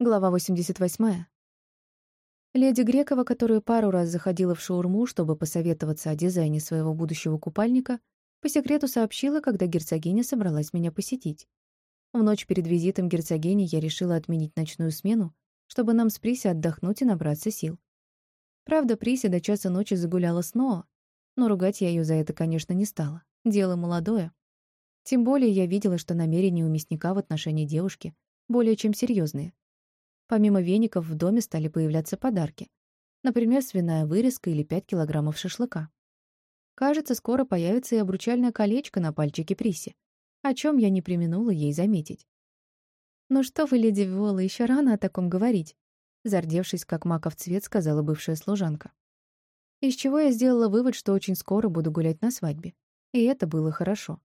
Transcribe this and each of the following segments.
Глава 88. Леди Грекова, которая пару раз заходила в шаурму, чтобы посоветоваться о дизайне своего будущего купальника, по секрету сообщила, когда герцогиня собралась меня посетить. В ночь перед визитом герцогини я решила отменить ночную смену, чтобы нам с Приси отдохнуть и набраться сил. Правда, Приси до часа ночи загуляла снова, но ругать я ее за это, конечно, не стала. Дело молодое. Тем более я видела, что намерения у мясника в отношении девушки более чем серьезные. Помимо веников в доме стали появляться подарки. Например, свиная вырезка или 5 килограммов шашлыка. Кажется, скоро появится и обручальное колечко на пальчике Приси, о чем я не применула ей заметить. «Ну что вы, леди Виола, еще рано о таком говорить», зардевшись, как маков цвет, сказала бывшая служанка. Из чего я сделала вывод, что очень скоро буду гулять на свадьбе. И это было хорошо.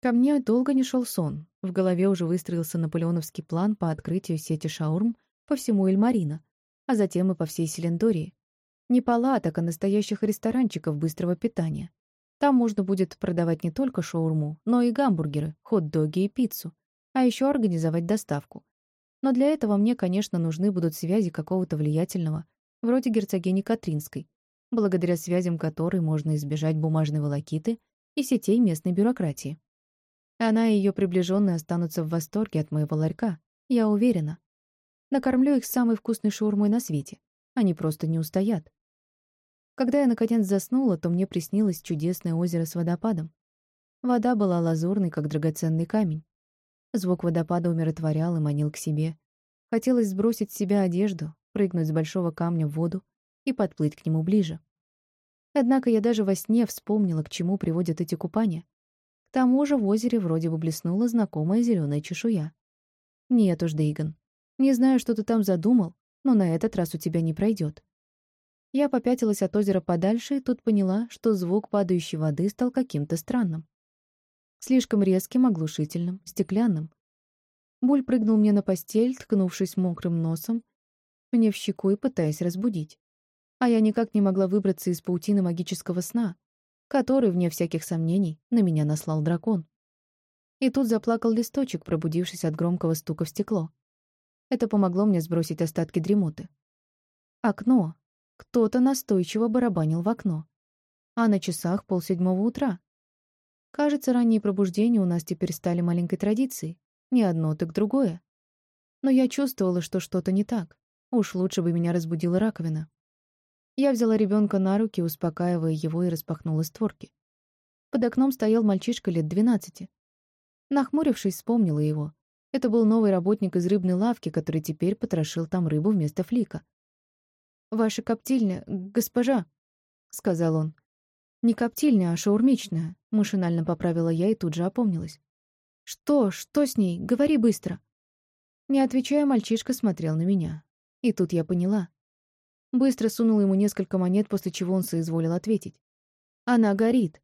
Ко мне долго не шел сон. В голове уже выстроился наполеоновский план по открытию сети шаурм по всему Эльмарина, а затем и по всей Селендории. Не палаток, а настоящих ресторанчиков быстрого питания. Там можно будет продавать не только шаурму, но и гамбургеры, хот-доги и пиццу, а еще организовать доставку. Но для этого мне, конечно, нужны будут связи какого-то влиятельного, вроде герцогини Катринской, благодаря связям которой можно избежать бумажной волокиты и сетей местной бюрократии. Она и ее приближенные останутся в восторге от моего ларька, я уверена. Накормлю их самой вкусной шаурмой на свете. Они просто не устоят. Когда я, наконец, заснула, то мне приснилось чудесное озеро с водопадом. Вода была лазурной, как драгоценный камень. Звук водопада умиротворял и манил к себе. Хотелось сбросить с себя одежду, прыгнуть с большого камня в воду и подплыть к нему ближе. Однако я даже во сне вспомнила, к чему приводят эти купания, тому же в озере вроде бы блеснула знакомая зеленая чешуя. Нет уж, Дейган. Не знаю, что ты там задумал, но на этот раз у тебя не пройдет. Я попятилась от озера подальше и тут поняла, что звук падающей воды стал каким-то странным. Слишком резким, оглушительным, стеклянным. Буль прыгнул мне на постель, ткнувшись мокрым носом, мне в щеку и пытаясь разбудить. А я никак не могла выбраться из паутины магического сна, который, вне всяких сомнений, на меня наслал дракон. И тут заплакал листочек, пробудившись от громкого стука в стекло. Это помогло мне сбросить остатки дремоты. Окно. Кто-то настойчиво барабанил в окно. А на часах полседьмого утра. Кажется, ранние пробуждения у нас теперь стали маленькой традицией. Не одно, так другое. Но я чувствовала, что что-то не так. Уж лучше бы меня разбудила раковина. Я взяла ребенка на руки, успокаивая его, и распахнула створки. Под окном стоял мальчишка лет двенадцати. Нахмурившись, вспомнила его. Это был новый работник из рыбной лавки, который теперь потрошил там рыбу вместо флика. «Ваша коптильня, госпожа», — сказал он. «Не коптильня, а шаурмичная», — машинально поправила я и тут же опомнилась. «Что? Что с ней? Говори быстро». Не отвечая, мальчишка смотрел на меня. И тут я поняла. Быстро сунул ему несколько монет, после чего он соизволил ответить. «Она горит».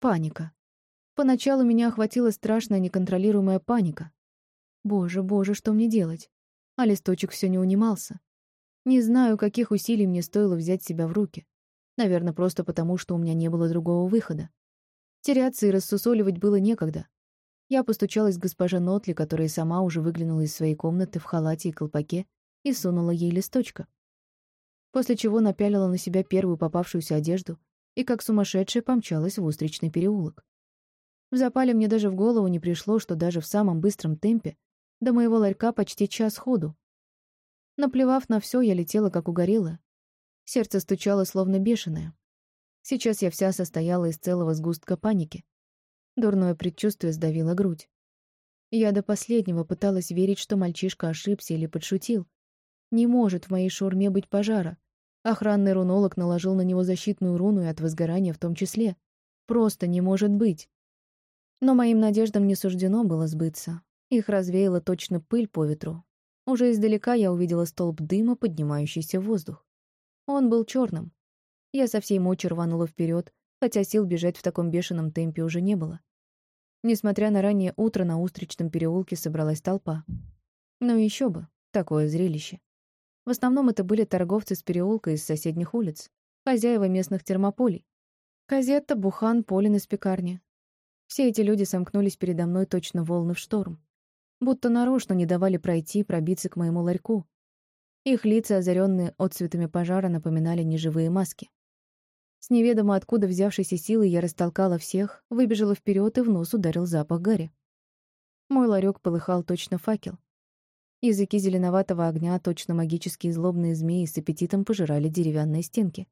Паника. Поначалу меня охватила страшная неконтролируемая паника. Боже, боже, что мне делать? А листочек все не унимался. Не знаю, каких усилий мне стоило взять себя в руки. Наверное, просто потому, что у меня не было другого выхода. Теряться и рассусоливать было некогда. Я постучалась к госпоже Нотли, которая сама уже выглянула из своей комнаты в халате и колпаке, и сунула ей листочка после чего напялила на себя первую попавшуюся одежду и как сумасшедшая помчалась в устричный переулок. В запале мне даже в голову не пришло, что даже в самом быстром темпе до моего ларька почти час ходу. Наплевав на все, я летела как угорелая. Сердце стучало словно бешеное. Сейчас я вся состояла из целого сгустка паники. Дурное предчувствие сдавило грудь. Я до последнего пыталась верить, что мальчишка ошибся или подшутил, не может в моей шаурме быть пожара. Охранный рунолог наложил на него защитную руну и от возгорания в том числе. Просто не может быть. Но моим надеждам не суждено было сбыться. Их развеяла точно пыль по ветру. Уже издалека я увидела столб дыма, поднимающийся в воздух. Он был черным. Я со всей мочи рванула вперед, хотя сил бежать в таком бешеном темпе уже не было. Несмотря на раннее утро, на Устричном переулке собралась толпа. Ну еще бы, такое зрелище. В основном это были торговцы с переулка из соседних улиц, хозяева местных термополей. Казетта, Бухан, Полин из пекарни. Все эти люди сомкнулись передо мной точно волны в шторм. будто нарочно не давали пройти, пробиться к моему ларьку. Их лица, озаренные отцветами пожара, напоминали неживые маски. С неведомо откуда взявшейся силой я растолкала всех, выбежала вперед и в нос ударил запах гари. Мой ларек полыхал точно факел. Языки зеленоватого огня, точно магические злобные змеи, с аппетитом пожирали деревянные стенки.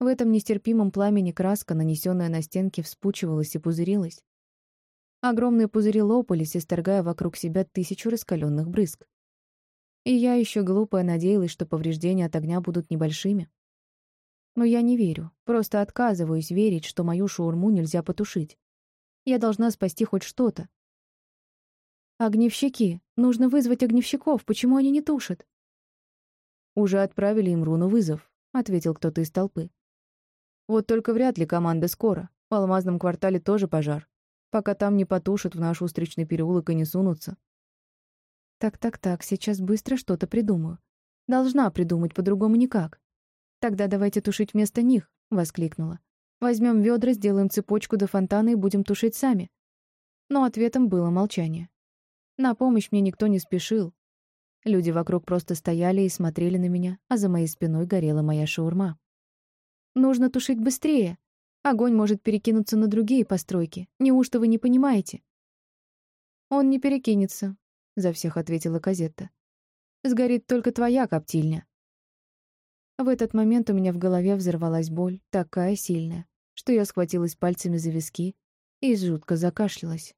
В этом нестерпимом пламени краска, нанесенная на стенки, вспучивалась и пузырилась. Огромные пузыри лопались, исторгая вокруг себя тысячу раскаленных брызг. И я еще глупая надеялась, что повреждения от огня будут небольшими. Но я не верю, просто отказываюсь верить, что мою шаурму нельзя потушить. Я должна спасти хоть что-то. Огневщики! Нужно вызвать огневщиков, почему они не тушат? Уже отправили им руну вызов, ответил кто-то из толпы. Вот только вряд ли команда скоро. В алмазном квартале тоже пожар. Пока там не потушат, в наш устричный переулок и не сунутся. Так-так-так, сейчас быстро что-то придумаю. Должна придумать, по-другому никак. Тогда давайте тушить вместо них, воскликнула. Возьмем ведра, сделаем цепочку до фонтана и будем тушить сами. Но ответом было молчание. На помощь мне никто не спешил. Люди вокруг просто стояли и смотрели на меня, а за моей спиной горела моя шаурма. Нужно тушить быстрее, Огонь может перекинуться на другие постройки. Неужто вы не понимаете? Он не перекинется, за всех ответила Казетта. Сгорит только твоя коптильня. В этот момент у меня в голове взорвалась боль, такая сильная, что я схватилась пальцами за виски и жутко закашлялась.